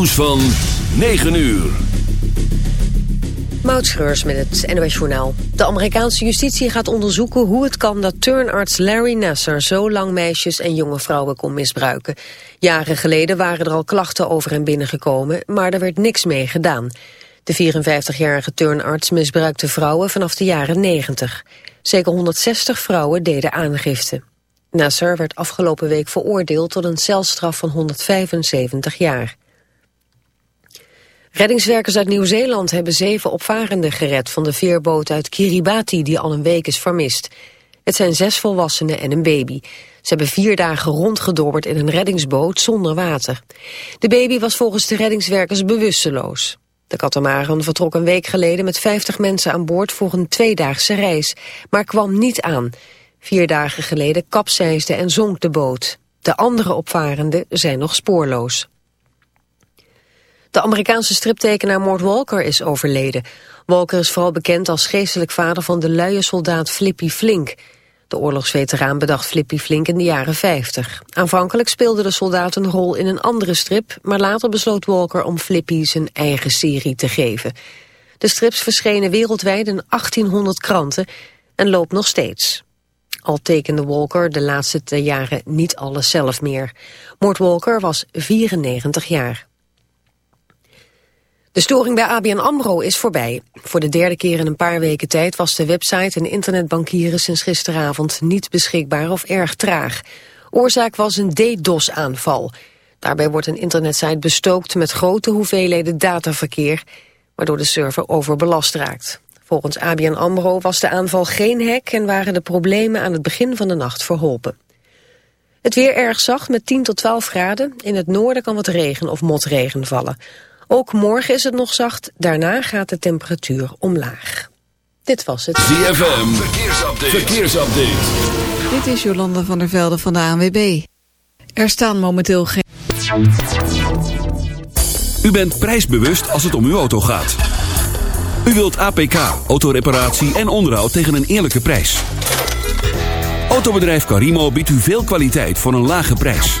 nieuws van 9 uur. Moutschreurs met het NOS Journaal. De Amerikaanse justitie gaat onderzoeken hoe het kan dat turnarts Larry Nasser zo lang meisjes en jonge vrouwen kon misbruiken. Jaren geleden waren er al klachten over hem binnengekomen, maar er werd niks mee gedaan. De 54-jarige turnarts misbruikte vrouwen vanaf de jaren 90. Zeker 160 vrouwen deden aangifte. Nasser werd afgelopen week veroordeeld tot een celstraf van 175 jaar. Reddingswerkers uit Nieuw-Zeeland hebben zeven opvarenden gered van de veerboot uit Kiribati die al een week is vermist. Het zijn zes volwassenen en een baby. Ze hebben vier dagen rondgedobberd in een reddingsboot zonder water. De baby was volgens de reddingswerkers bewusteloos. De katamaran vertrok een week geleden met 50 mensen aan boord voor een tweedaagse reis, maar kwam niet aan. Vier dagen geleden kapseisde en zonk de boot. De andere opvarenden zijn nog spoorloos. De Amerikaanse striptekenaar Mort Walker is overleden. Walker is vooral bekend als geestelijk vader van de luie soldaat Flippy Flink. De oorlogsveteraan bedacht Flippy Flink in de jaren 50. Aanvankelijk speelde de soldaat een rol in een andere strip... maar later besloot Walker om Flippy zijn eigen serie te geven. De strips verschenen wereldwijd in 1800 kranten en loopt nog steeds. Al tekende Walker de laatste jaren niet alles zelf meer. Mort Walker was 94 jaar. De storing bij ABN AMRO is voorbij. Voor de derde keer in een paar weken tijd was de website en internetbankieren sinds gisteravond niet beschikbaar of erg traag. Oorzaak was een DDoS-aanval. Daarbij wordt een internetsite bestookt met grote hoeveelheden dataverkeer, waardoor de server overbelast raakt. Volgens ABN AMRO was de aanval geen hack en waren de problemen aan het begin van de nacht verholpen. Het weer erg zacht met 10 tot 12 graden. In het noorden kan wat regen of motregen vallen. Ook morgen is het nog zacht, daarna gaat de temperatuur omlaag. Dit was het. ZFM, verkeersupdate. verkeersupdate. Dit is Jolanda van der Velde van de ANWB. Er staan momenteel geen... U bent prijsbewust als het om uw auto gaat. U wilt APK, autoreparatie en onderhoud tegen een eerlijke prijs. Autobedrijf Carimo biedt u veel kwaliteit voor een lage prijs.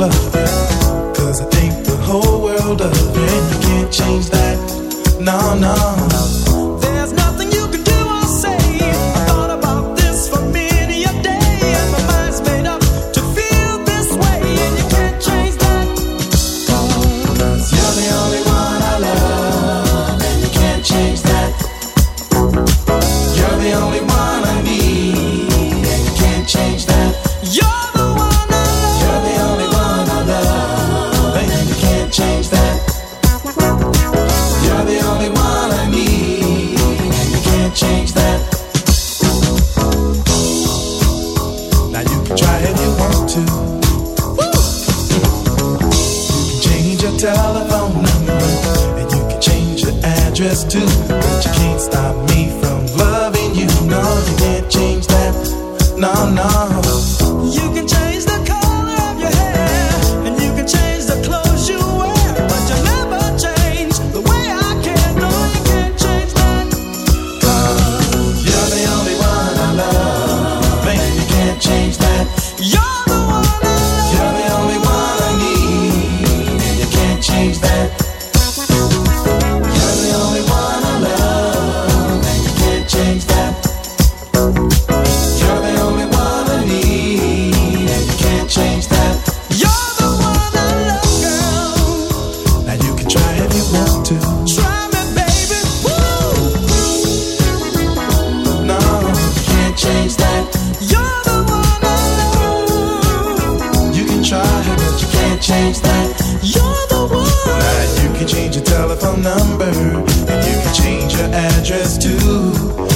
Cause I think the whole world of. And you can't change that. No, no. you.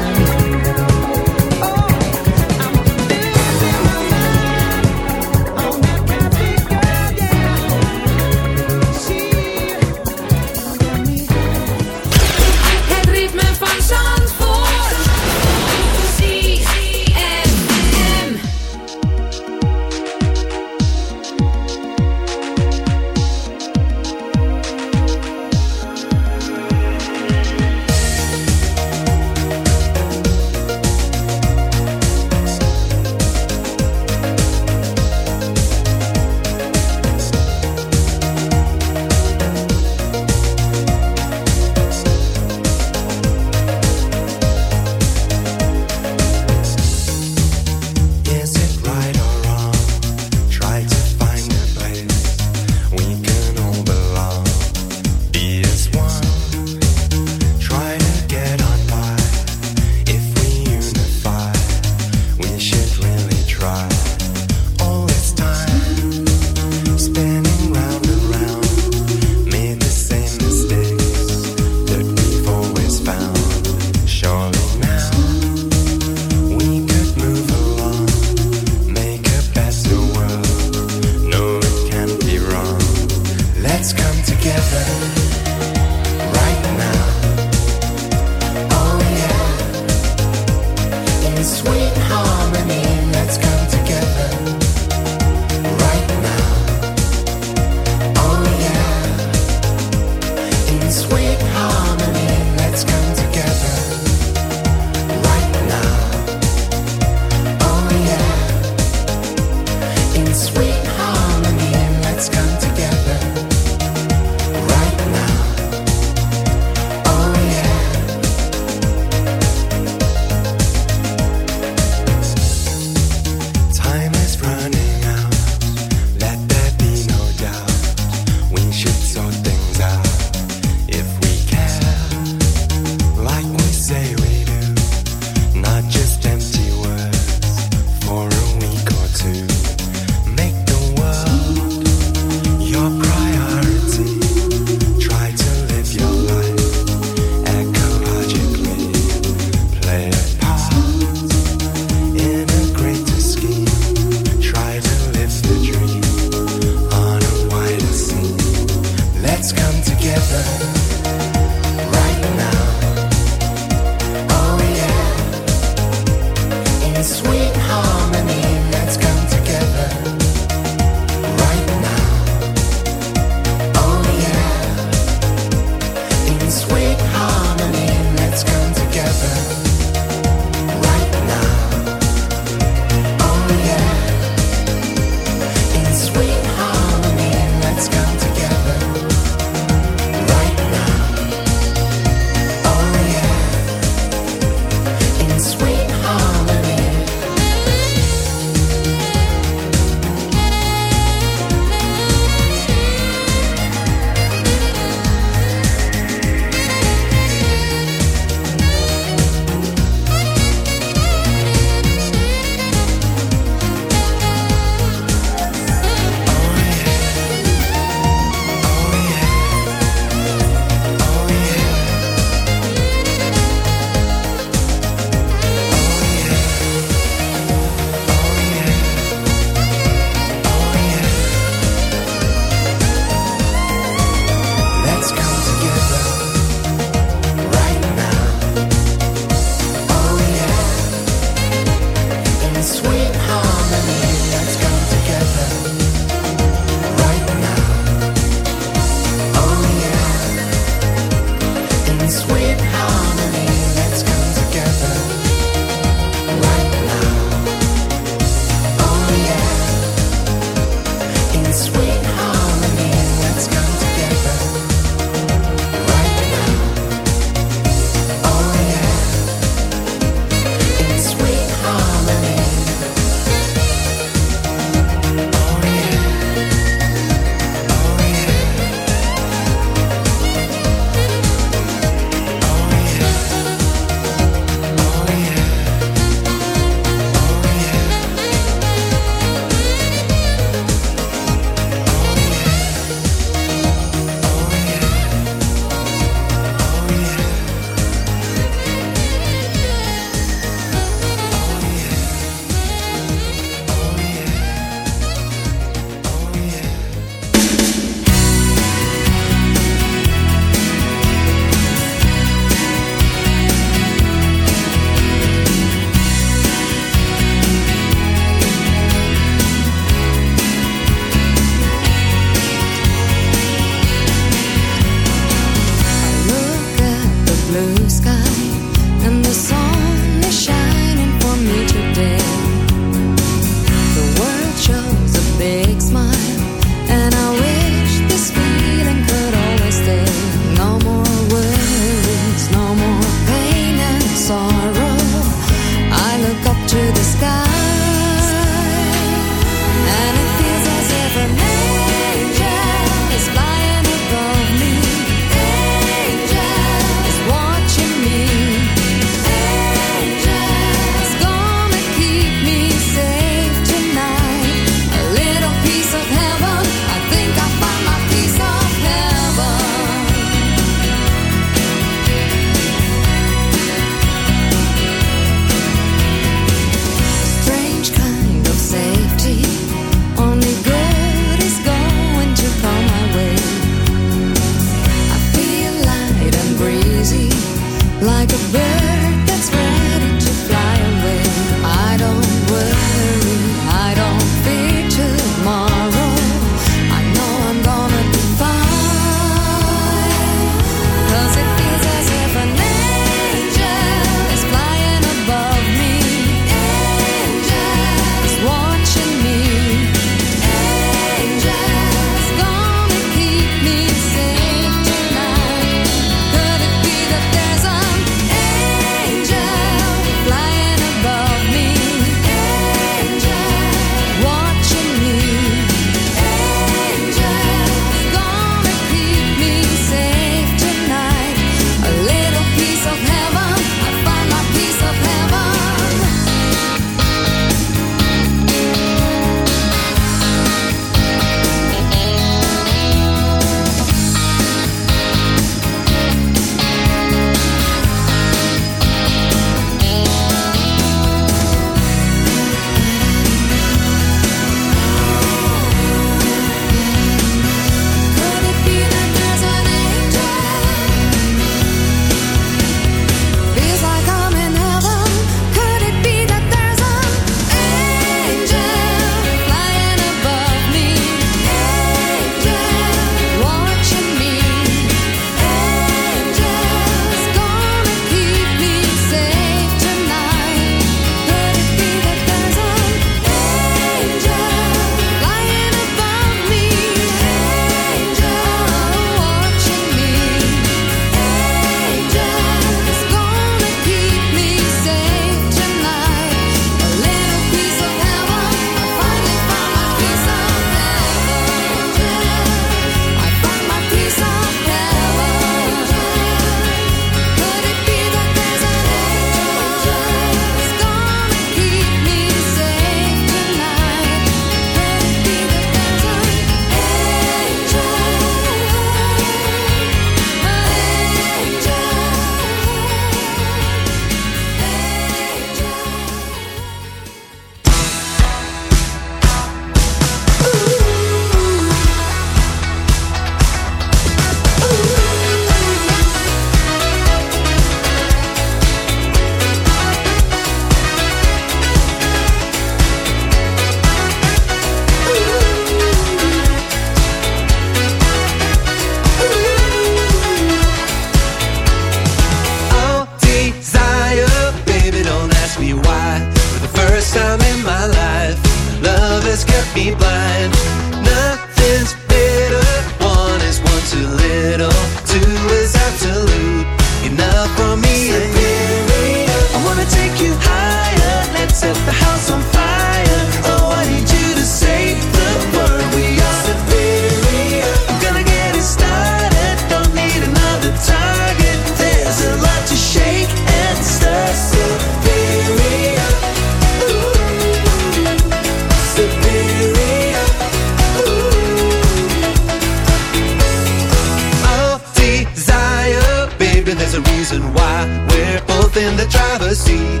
Driver's seat.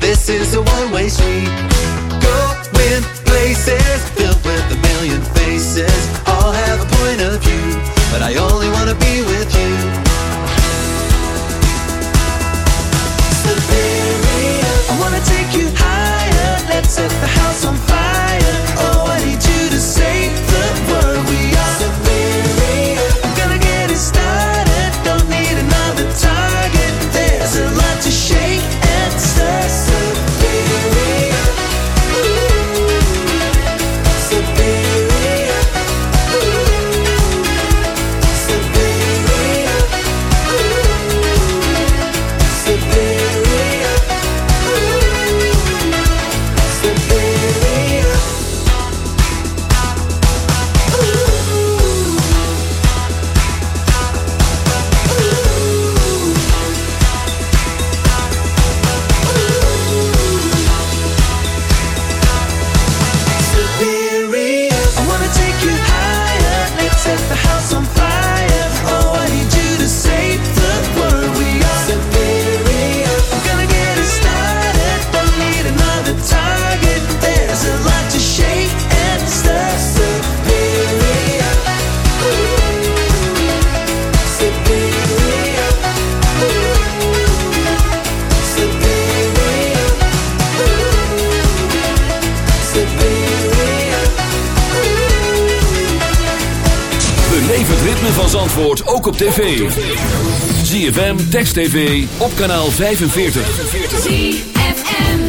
This is a one-way street. Tv. ZFM, Text TV, op kanaal 45. ZFM.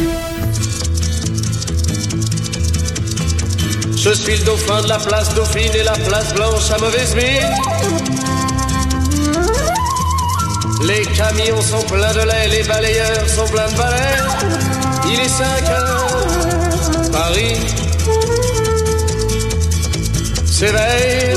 Je suis le dauphin de la place Dauphine et la place Blanche à mauvaise mine. Les camions sont pleins de lait, les balayeurs sont pleins de balais. Il est 5 heures, Paris s'éveille.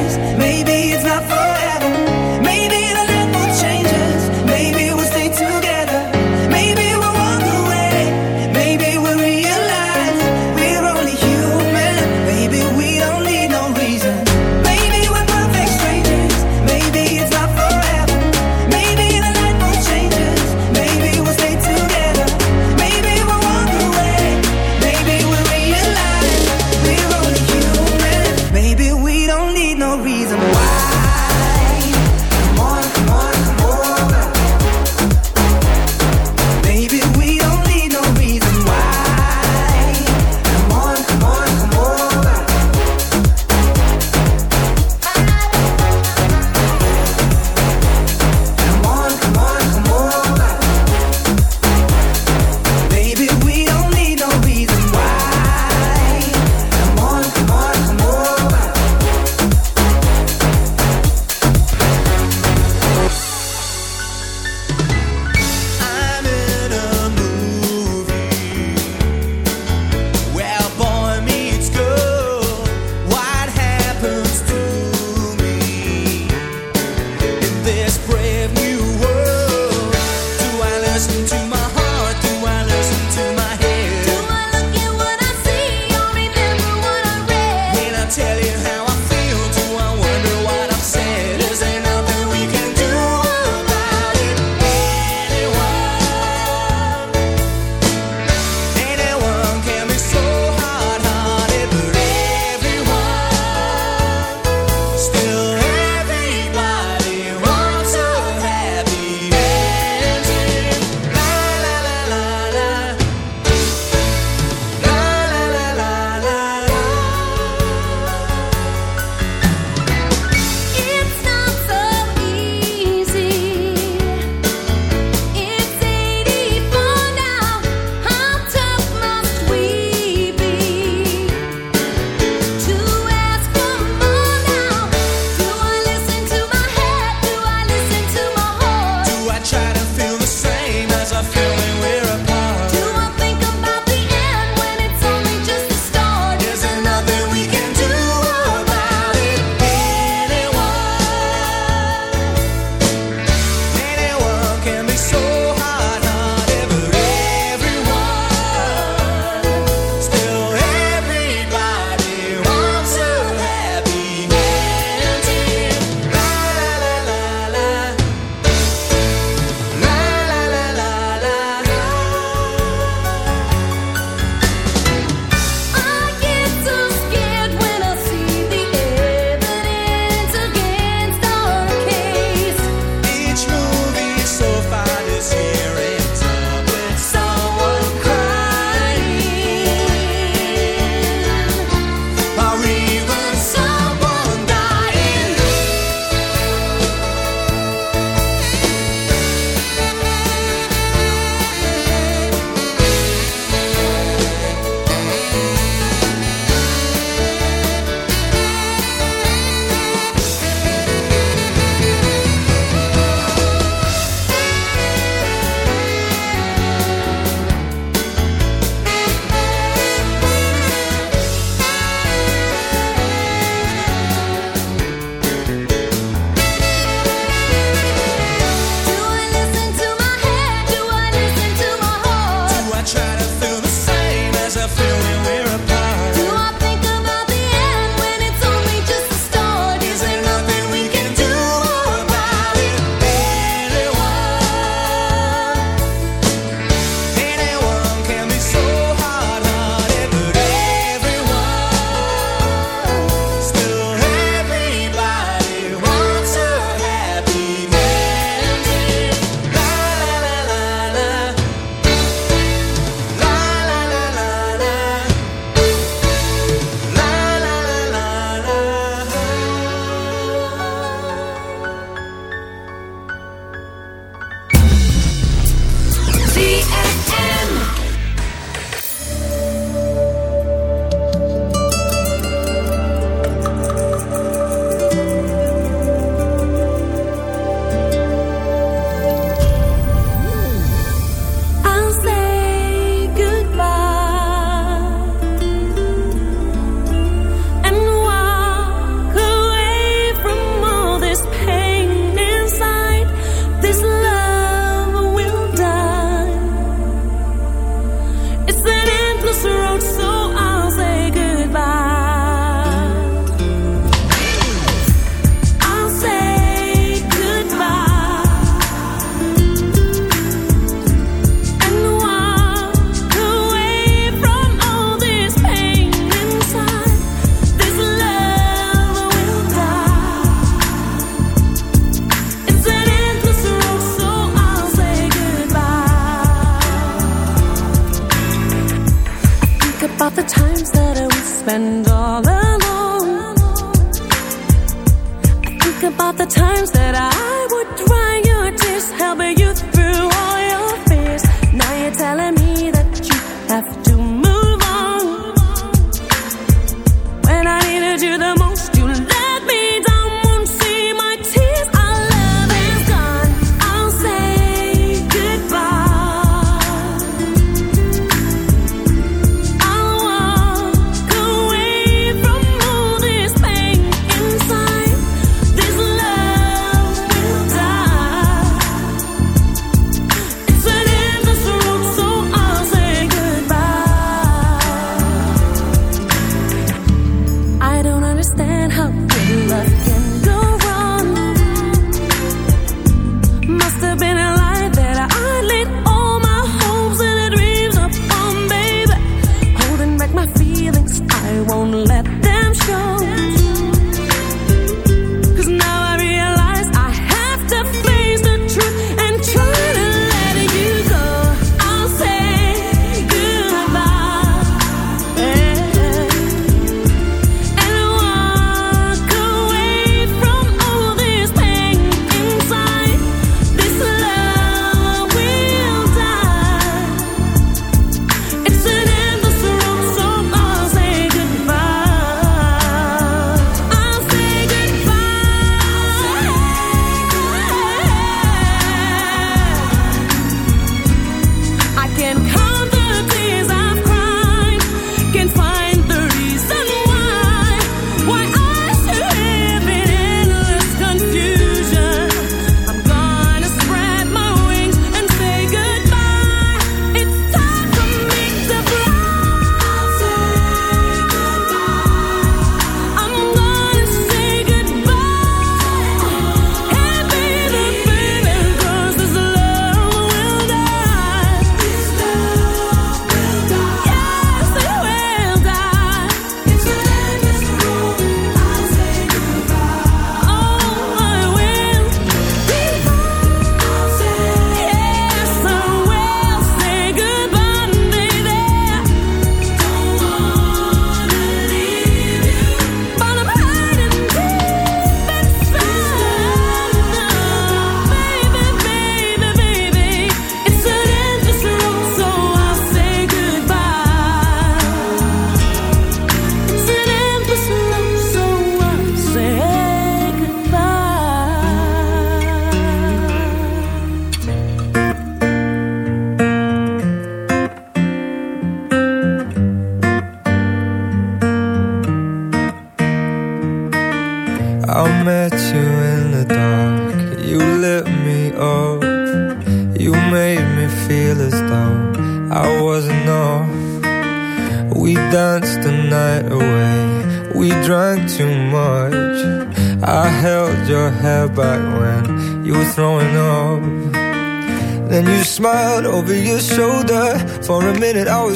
about the times that I would dry your tears, helping you through all your fears. Now you're telling me.